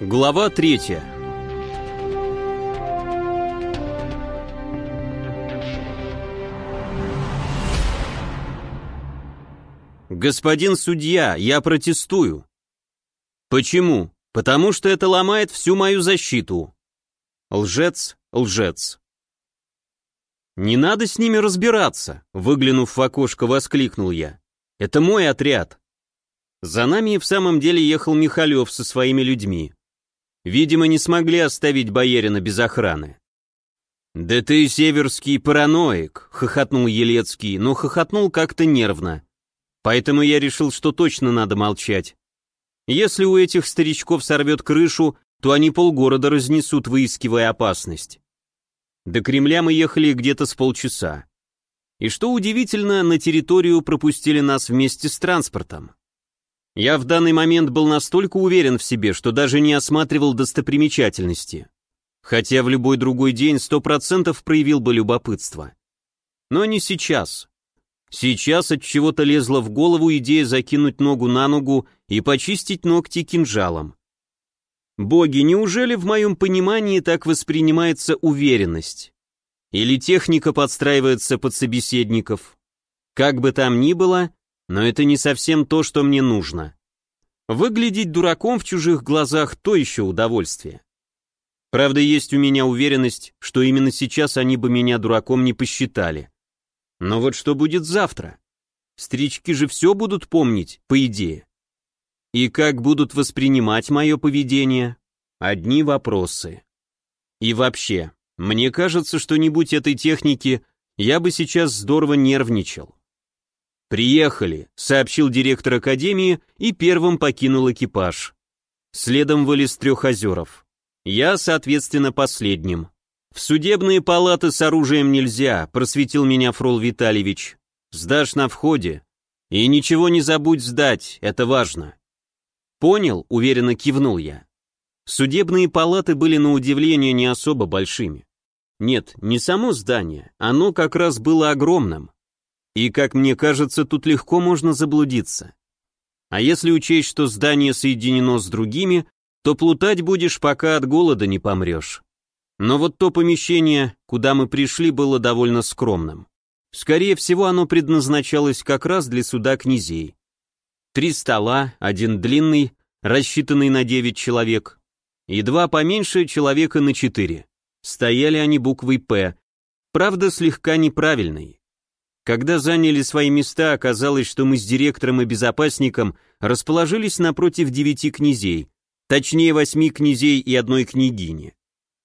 Глава третья. Господин судья, я протестую. Почему? Потому что это ломает всю мою защиту. Лжец, лжец. Не надо с ними разбираться, выглянув в окошко, воскликнул я. Это мой отряд. За нами и в самом деле ехал Михалев со своими людьми. Видимо, не смогли оставить боярина без охраны. «Да ты северский параноик», — хохотнул Елецкий, но хохотнул как-то нервно. Поэтому я решил, что точно надо молчать. Если у этих старичков сорвет крышу, то они полгорода разнесут, выискивая опасность. До Кремля мы ехали где-то с полчаса. И что удивительно, на территорию пропустили нас вместе с транспортом. Я в данный момент был настолько уверен в себе, что даже не осматривал достопримечательности. Хотя в любой другой день сто процентов проявил бы любопытство. Но не сейчас. Сейчас от чего-то лезла в голову идея закинуть ногу на ногу и почистить ногти кинжалом. Боги, неужели в моем понимании так воспринимается уверенность? Или техника подстраивается под собеседников? Как бы там ни было, но это не совсем то, что мне нужно. Выглядеть дураком в чужих глазах – то еще удовольствие. Правда, есть у меня уверенность, что именно сейчас они бы меня дураком не посчитали. Но вот что будет завтра? Стрички же все будут помнить, по идее. И как будут воспринимать мое поведение? Одни вопросы. И вообще, мне кажется, что не будь этой техники, я бы сейчас здорово нервничал. «Приехали», — сообщил директор академии и первым покинул экипаж. Следом вылез Трехозеров. Я, соответственно, последним. «В судебные палаты с оружием нельзя», — просветил меня Фрол Витальевич. «Сдашь на входе. И ничего не забудь сдать, это важно». «Понял», — уверенно кивнул я. Судебные палаты были на удивление не особо большими. Нет, не само здание, оно как раз было огромным. И, как мне кажется, тут легко можно заблудиться. А если учесть, что здание соединено с другими, то плутать будешь, пока от голода не помрешь. Но вот то помещение, куда мы пришли, было довольно скромным. Скорее всего, оно предназначалось как раз для суда князей. Три стола, один длинный, рассчитанный на девять человек, и два поменьше человека на четыре. Стояли они буквой «П», правда, слегка неправильной. Когда заняли свои места, оказалось, что мы с директором и безопасником расположились напротив девяти князей, точнее восьми князей и одной княгини.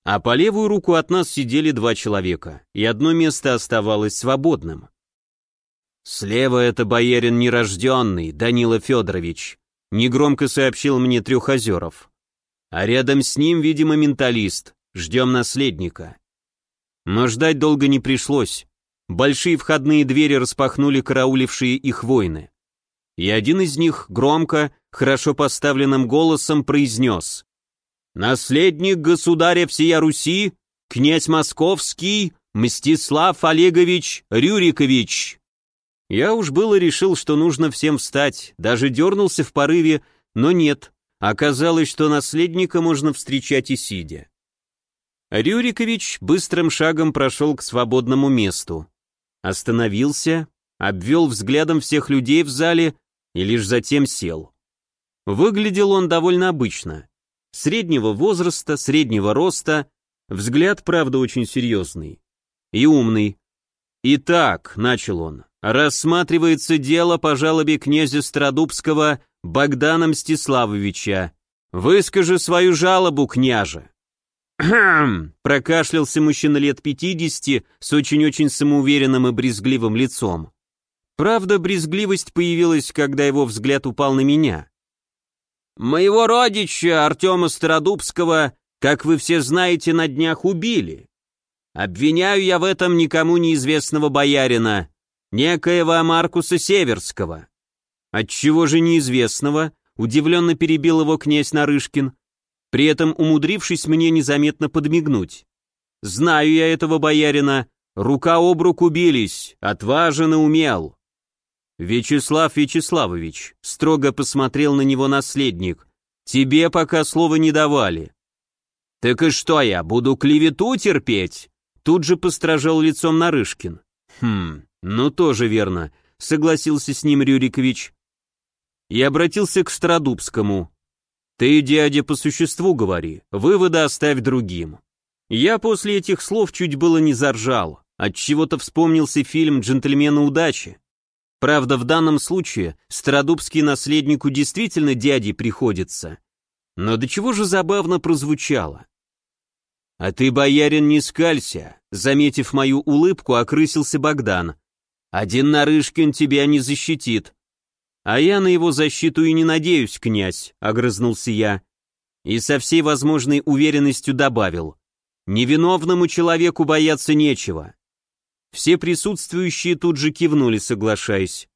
А по левую руку от нас сидели два человека, и одно место оставалось свободным. «Слева это боярин нерожденный, Данила Федорович», негромко сообщил мне Трехозеров. «А рядом с ним, видимо, менталист. Ждем наследника». Но ждать долго не пришлось. Большие входные двери распахнули караулившие их воины. И один из них громко, хорошо поставленным голосом произнес Наследник государя всея Руси, князь Московский, Мстислав Олегович Рюрикович. Я уж было решил, что нужно всем встать, даже дернулся в порыве, но нет, оказалось, что наследника можно встречать и сидя. Рюрикович быстрым шагом прошел к свободному месту. Остановился, обвел взглядом всех людей в зале и лишь затем сел. Выглядел он довольно обычно среднего возраста, среднего роста, взгляд, правда, очень серьезный. И умный. «Итак», — начал он, — «рассматривается дело по жалобе князя Страдубского Богдана Мстиславовича. Выскажи свою жалобу, княже». Прокашлялся мужчина лет пятидесяти с очень-очень самоуверенным и брезгливым лицом. Правда, брезгливость появилась, когда его взгляд упал на меня. Моего родича, Артема Стародубского, как вы все знаете, на днях убили. Обвиняю я в этом никому неизвестного боярина, некоего Маркуса Северского. Отчего же неизвестного? Удивленно перебил его князь Нарышкин, при этом умудрившись мне незаметно подмигнуть. Знаю я этого боярина, рука об руку бились, отважен и умел. «Вячеслав Вячеславович», — строго посмотрел на него наследник, Тебе пока слова не давали. Так и что я, буду клевету терпеть? Тут же постражал лицом Нарышкин. Хм, ну тоже верно, согласился с ним Рюрикович. И обратился к Стародубскому. Ты, дядя, по существу говори, выводы оставь другим. Я после этих слов чуть было не заржал, от чего-то вспомнился фильм «Джентльмены удачи». Правда, в данном случае Стародубский наследнику действительно дяде приходится. Но до чего же забавно прозвучало. «А ты, боярин, не скалься», — заметив мою улыбку, окрысился Богдан. «Один Нарышкин тебя не защитит». «А я на его защиту и не надеюсь, князь», — огрызнулся я. И со всей возможной уверенностью добавил. «Невиновному человеку бояться нечего. Все присутствующие тут же кивнули, соглашаясь.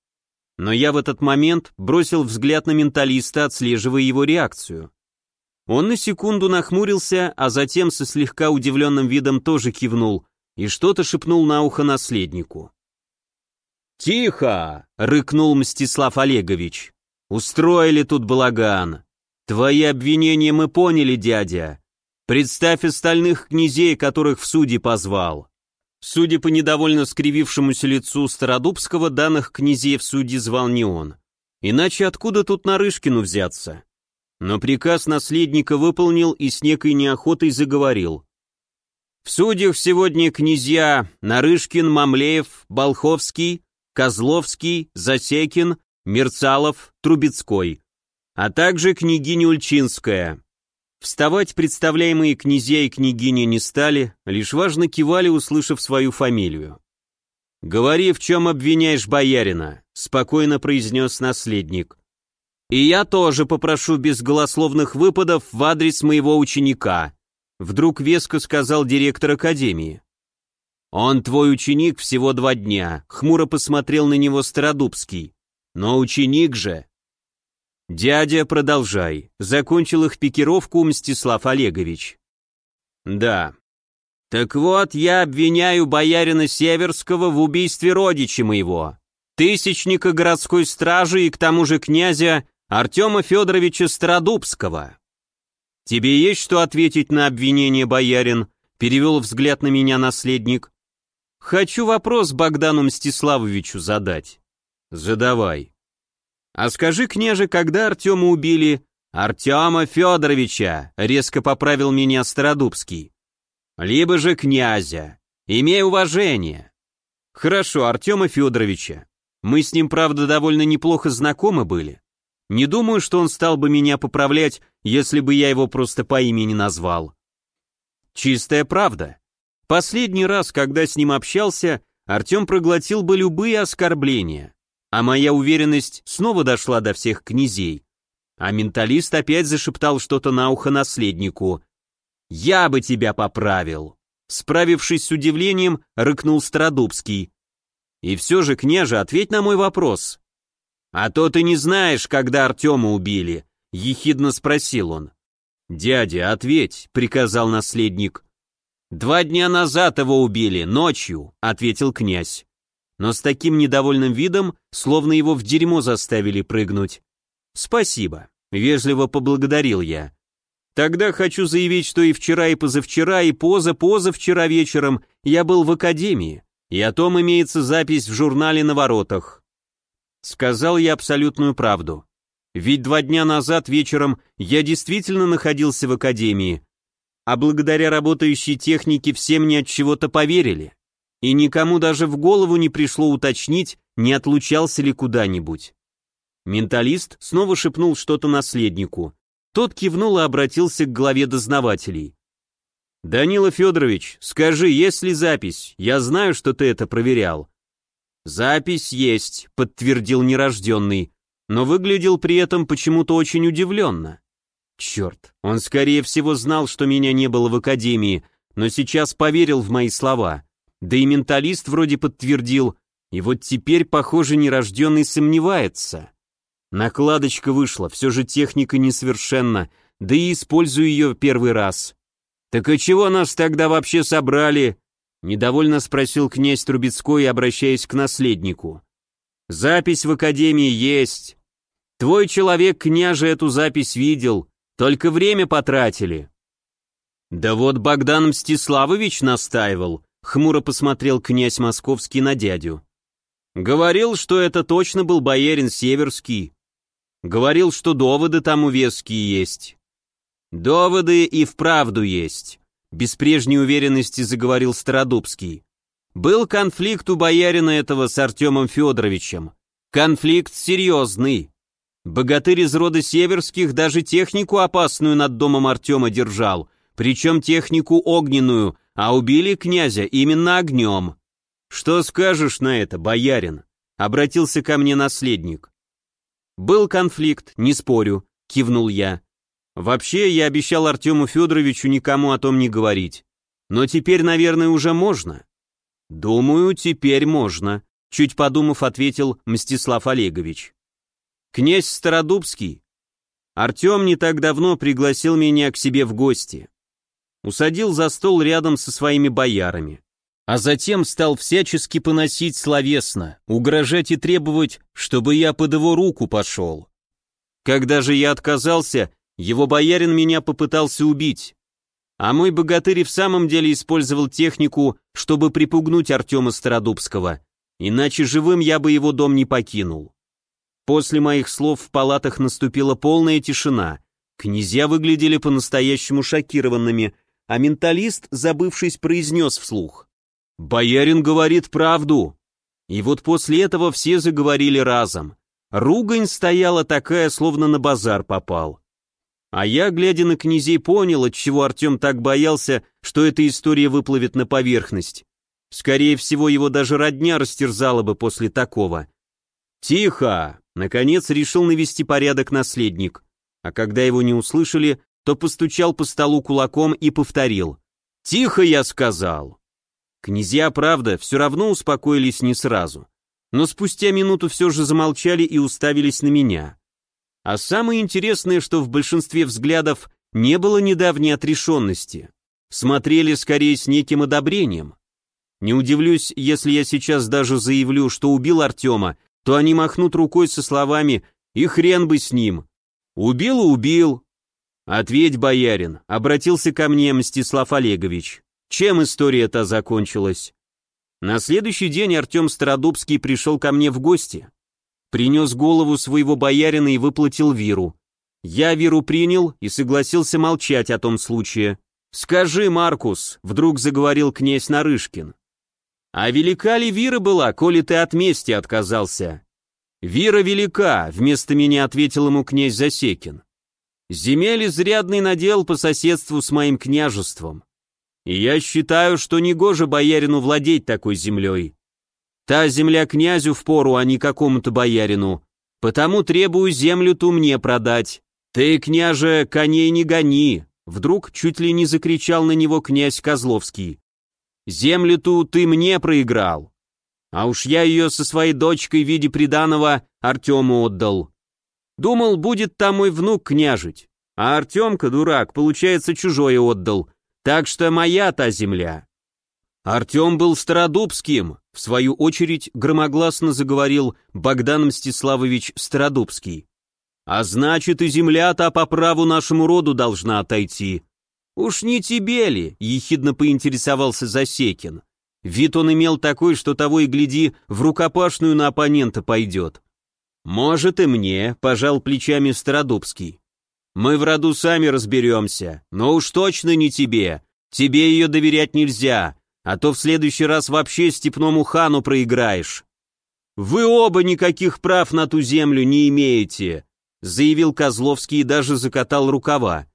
Но я в этот момент бросил взгляд на менталиста, отслеживая его реакцию. Он на секунду нахмурился, а затем со слегка удивленным видом тоже кивнул и что-то шепнул на ухо наследнику. «Тихо!» — рыкнул Мстислав Олегович. «Устроили тут балаган. Твои обвинения мы поняли, дядя. Представь остальных князей, которых в суде позвал. Судя по недовольно скривившемуся лицу Стародубского, данных князей в суде звал не он. Иначе откуда тут Нарышкину взяться? Но приказ наследника выполнил и с некой неохотой заговорил. В судьях сегодня князья Нарышкин, Мамлеев, Болховский, Козловский, Засекин, Мерцалов, Трубецкой, а также княгиня Ульчинская. Вставать представляемые князья и княгини не стали, лишь важно кивали, услышав свою фамилию. «Говори, в чем обвиняешь боярина», — спокойно произнес наследник. «И я тоже попрошу без голословных выпадов в адрес моего ученика», — вдруг веско сказал директор академии. «Он твой ученик всего два дня», — хмуро посмотрел на него Стародубский. «Но ученик же...» «Дядя, продолжай», — закончил их пикировку Мстислав Олегович. «Да. Так вот, я обвиняю боярина Северского в убийстве родича моего, тысячника городской стражи и к тому же князя Артема Федоровича Стародубского. Тебе есть что ответить на обвинение, боярин?» — перевел взгляд на меня наследник. «Хочу вопрос Богдану Мстиславовичу задать». «Задавай», «А скажи, княже, когда Артема убили?» «Артема Федоровича», — резко поправил меня Стародубский. «Либо же князя. Имей уважение». «Хорошо, Артема Федоровича. Мы с ним, правда, довольно неплохо знакомы были. Не думаю, что он стал бы меня поправлять, если бы я его просто по имени назвал». Чистая правда. Последний раз, когда с ним общался, Артем проглотил бы любые оскорбления а моя уверенность снова дошла до всех князей. А менталист опять зашептал что-то на ухо наследнику. «Я бы тебя поправил!» Справившись с удивлением, рыкнул Стародубский. «И все же, княже, ответь на мой вопрос». «А то ты не знаешь, когда Артема убили», — ехидно спросил он. «Дядя, ответь», — приказал наследник. «Два дня назад его убили, ночью», — ответил князь но с таким недовольным видом, словно его в дерьмо заставили прыгнуть. «Спасибо», — вежливо поблагодарил я. «Тогда хочу заявить, что и вчера, и позавчера, и поза-позавчера вечером я был в академии, и о том имеется запись в журнале «На воротах». Сказал я абсолютную правду. Ведь два дня назад вечером я действительно находился в академии, а благодаря работающей технике все мне от чего-то поверили и никому даже в голову не пришло уточнить, не отлучался ли куда-нибудь. Менталист снова шепнул что-то наследнику. Тот кивнул и обратился к главе дознавателей. «Данила Федорович, скажи, есть ли запись? Я знаю, что ты это проверял». «Запись есть», — подтвердил нерожденный, но выглядел при этом почему-то очень удивленно. Черт, он скорее всего знал, что меня не было в академии, но сейчас поверил в мои слова. Да и менталист вроде подтвердил, и вот теперь, похоже, нерожденный сомневается. Накладочка вышла, все же техника несовершенна, да и использую ее первый раз. «Так и чего нас тогда вообще собрали?» Недовольно спросил князь Трубецкой, обращаясь к наследнику. «Запись в академии есть. Твой человек, княже, эту запись видел, Только время потратили». «Да вот Богдан Мстиславович настаивал», — хмуро посмотрел князь Московский на дядю. «Говорил, что это точно был боярин Северский. Говорил, что доводы там увеские есть». «Доводы и вправду есть», — без прежней уверенности заговорил Стародубский. «Был конфликт у боярина этого с Артемом Федоровичем. Конфликт серьезный. Богатырь из рода Северских даже технику опасную над домом Артема держал, причем технику огненную, а убили князя именно огнем. Что скажешь на это, боярин? Обратился ко мне наследник. Был конфликт, не спорю, кивнул я. Вообще, я обещал Артему Федоровичу никому о том не говорить. Но теперь, наверное, уже можно. Думаю, теперь можно, чуть подумав, ответил Мстислав Олегович. Князь Стародубский. Артем не так давно пригласил меня к себе в гости усадил за стол рядом со своими боярами. А затем стал всячески поносить словесно, угрожать и требовать, чтобы я под его руку пошел. Когда же я отказался, его боярин меня попытался убить. А мой богатырь в самом деле использовал технику, чтобы припугнуть Артема Стародубского, иначе живым я бы его дом не покинул. После моих слов в палатах наступила полная тишина. Князья выглядели по-настоящему шокированными, а менталист, забывшись, произнес вслух. «Боярин говорит правду». И вот после этого все заговорили разом. Ругань стояла такая, словно на базар попал. А я, глядя на князей, понял, отчего Артем так боялся, что эта история выплывет на поверхность. Скорее всего, его даже родня растерзала бы после такого. «Тихо!» — наконец решил навести порядок наследник. А когда его не услышали, то постучал по столу кулаком и повторил. «Тихо, я сказал!» Князья, правда, все равно успокоились не сразу, но спустя минуту все же замолчали и уставились на меня. А самое интересное, что в большинстве взглядов не было недавней отрешенности. Смотрели скорее с неким одобрением. Не удивлюсь, если я сейчас даже заявлю, что убил Артема, то они махнут рукой со словами «И хрен бы с ним!» «Убил и убил, «Ответь, боярин», — обратился ко мне Мстислав Олегович. «Чем история-то закончилась?» На следующий день Артем Стародубский пришел ко мне в гости. Принес голову своего боярина и выплатил виру. Я виру принял и согласился молчать о том случае. «Скажи, Маркус», — вдруг заговорил князь Нарышкин. «А велика ли вира была, коли ты от мести отказался?» «Вира велика», — вместо меня ответил ему князь Засекин. Земель изрядный надел по соседству с моим княжеством. И я считаю, что негоже боярину владеть такой землей. Та земля князю в пору, а не какому-то боярину. Потому требую землю ту мне продать. Ты, княже, коней не гони. Вдруг чуть ли не закричал на него князь Козловский. Землю ту ты мне проиграл. А уж я ее со своей дочкой в виде приданого Артему отдал. Думал, будет там мой внук княжить. А Артемка, дурак, получается, чужое отдал. Так что моя та земля. Артем был Стародубским, в свою очередь громогласно заговорил Богдан Мстиславович Стародубский. А значит, и земля-то по праву нашему роду должна отойти. Уж не тебе ли, ехидно поинтересовался Засекин. Вид он имел такой, что того и гляди, в рукопашную на оппонента пойдет. «Может и мне», — пожал плечами Стародубский. «Мы в роду сами разберемся, но уж точно не тебе. Тебе ее доверять нельзя, а то в следующий раз вообще степному хану проиграешь». «Вы оба никаких прав на ту землю не имеете», — заявил Козловский и даже закатал рукава.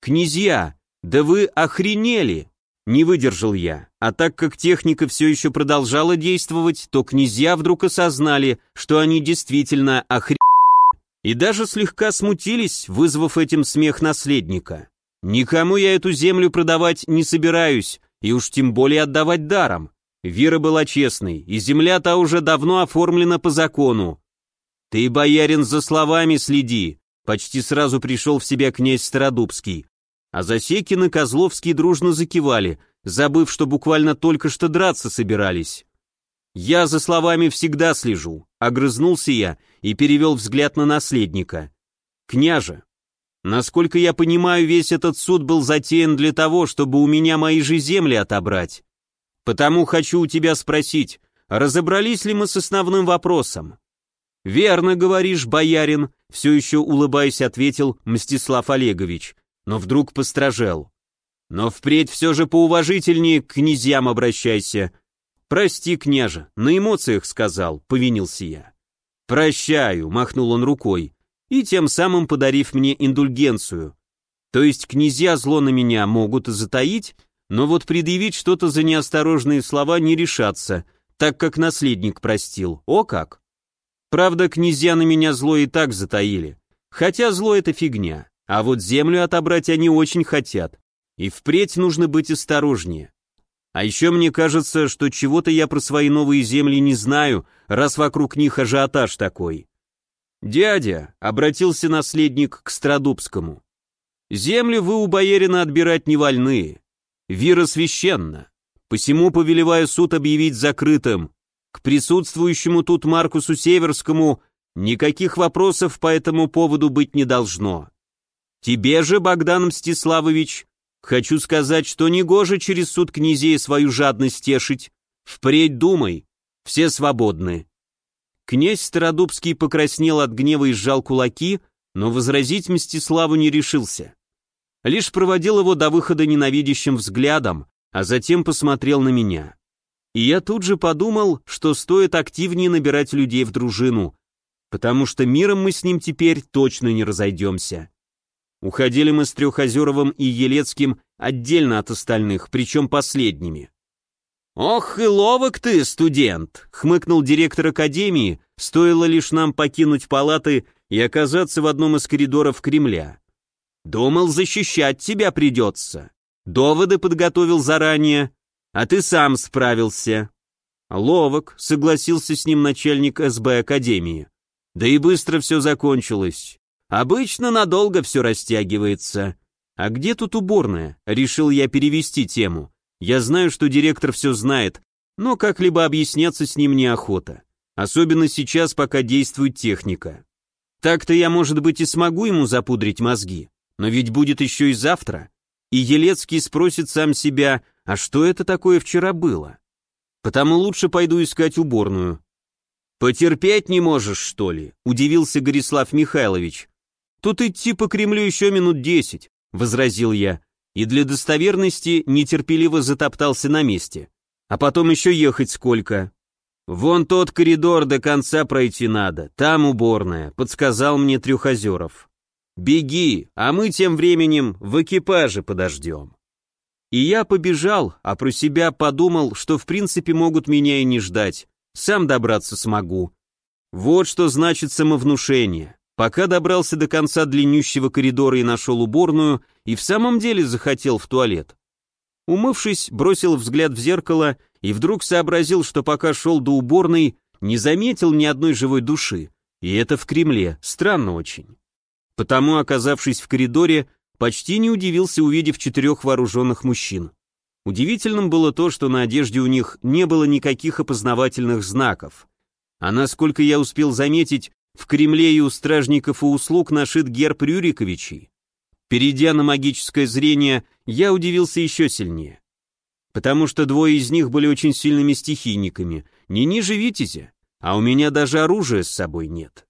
«Князья, да вы охренели!» Не выдержал я, а так как техника все еще продолжала действовать, то князья вдруг осознали, что они действительно охренели. И даже слегка смутились, вызвав этим смех наследника. Никому я эту землю продавать не собираюсь, и уж тем более отдавать даром. Вера была честной, и земля-то уже давно оформлена по закону. Ты, боярин, за словами следи, почти сразу пришел в себя князь Стародубский. А Засекин и Козловский дружно закивали, забыв, что буквально только что драться собирались. «Я за словами всегда слежу», — огрызнулся я и перевел взгляд на наследника. «Княже, Насколько я понимаю, весь этот суд был затеян для того, чтобы у меня мои же земли отобрать. Потому хочу у тебя спросить, разобрались ли мы с основным вопросом? Верно говоришь, боярин, все еще улыбаясь, ответил Мстислав Олегович, но вдруг постражел. Но впредь все же поуважительнее к князьям обращайся. Прости, княже, на эмоциях сказал, повинился я. Прощаю, махнул он рукой, и тем самым подарив мне индульгенцию. То есть князья зло на меня могут затаить, но вот предъявить что-то за неосторожные слова не решаться, так как наследник простил. О как! Правда, князья на меня зло и так затаили. Хотя зло это фигня, а вот землю отобрать они очень хотят. И впредь нужно быть осторожнее. А еще мне кажется, что чего-то я про свои новые земли не знаю, раз вокруг них ажиотаж такой. «Дядя», — обратился наследник к Страдубскому, — «землю вы у боярина отбирать не вольны. Вира священна. Посему повелеваю суд объявить закрытым. К присутствующему тут Маркусу Северскому никаких вопросов по этому поводу быть не должно. Тебе же, Богдан Мстиславович, хочу сказать, что негоже через суд князей свою жадность тешить. Впредь думай, все свободны. Князь Стародубский покраснел от гнева и сжал кулаки, но возразить Мстиславу не решился. Лишь проводил его до выхода ненавидящим взглядом, а затем посмотрел на меня. И я тут же подумал, что стоит активнее набирать людей в дружину, потому что миром мы с ним теперь точно не разойдемся. Уходили мы с Трехозеровым и Елецким отдельно от остальных, причем последними. «Ох и ловок ты, студент!» — хмыкнул директор академии, стоило лишь нам покинуть палаты и оказаться в одном из коридоров Кремля. «Думал, защищать тебя придется. Доводы подготовил заранее, а ты сам справился». «Ловок», — согласился с ним начальник СБ Академии. «Да и быстро все закончилось. Обычно надолго все растягивается. А где тут уборная?» — решил я перевести тему. Я знаю, что директор все знает, но как-либо объясняться с ним неохота. Особенно сейчас, пока действует техника. Так-то я, может быть, и смогу ему запудрить мозги, но ведь будет еще и завтра. И Елецкий спросит сам себя, а что это такое вчера было? Потому лучше пойду искать уборную. «Потерпеть не можешь, что ли?» — удивился Горислав Михайлович. «Тут идти по Кремлю еще минут десять», — возразил я и для достоверности нетерпеливо затоптался на месте. А потом еще ехать сколько. «Вон тот коридор до конца пройти надо, там уборная», — подсказал мне Трюхозеров. «Беги, а мы тем временем в экипаже подождем». И я побежал, а про себя подумал, что в принципе могут меня и не ждать, сам добраться смогу. Вот что значит самовнушение. Пока добрался до конца длиннющего коридора и нашел уборную, и в самом деле захотел в туалет. Умывшись, бросил взгляд в зеркало и вдруг сообразил, что пока шел до уборной, не заметил ни одной живой души. И это в Кремле, странно очень. Потому, оказавшись в коридоре, почти не удивился, увидев четырех вооруженных мужчин. Удивительным было то, что на одежде у них не было никаких опознавательных знаков. А насколько я успел заметить, в Кремле и у стражников и услуг нашит герб Рюриковичей. Перейдя на магическое зрение, я удивился еще сильнее. Потому что двое из них были очень сильными стихийниками, не ниже Витязя, а у меня даже оружия с собой нет.